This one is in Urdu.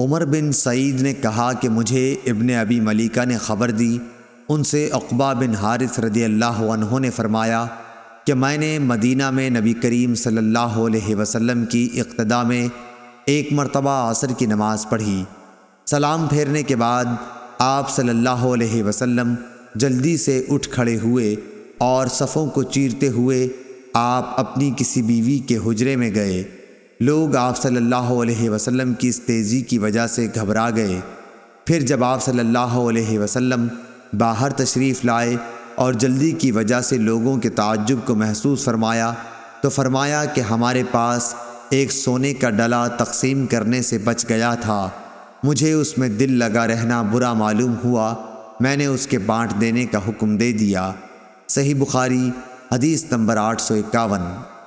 عمر بن سعید نے کہا کہ مجھے ابن ابی ملیکہ نے خبر دی۔ ان سے اقبا بن حارث رضی اللہ عنہ نے فرمایا کہ میں نے مدینہ میں نبی کریم صلی اللہ علیہ وسلم کی اقتدا میں ایک مرتبہ عصر کی نماز پڑھی۔ سلام پھیرنے کے بعد آپ صلی اللہ علیہ وسلم جلدی سے اٹھ کھڑے ہوئے اور صفوں کو چیرتے ہوئے آپ اپنی کسی بیوی کے حجرے میں گئے۔ لوگ آپ صلی اللہ علیہ وسلم کی اس تیزی کی وجہ سے گھبرا گئے۔ پھر جب آپ صلی اللہ علیہ وسلم باہر تشریف لائے اور جلدی کی وجہ سے لوگوں کے تعجب کو محسوس فرمایا، تو فرمایا کہ ہمارے پاس ایک سونے کا ڈلا تقسیم کرنے سے بچ گیا تھا۔ مجھے اس میں دل لگا رہنا برا معلوم ہوا۔ میں نے اس کے بانٹ دینے کا حکم دے دیا۔ صحیح بخاری، حدیث نمبر آٹھ سو اکاون۔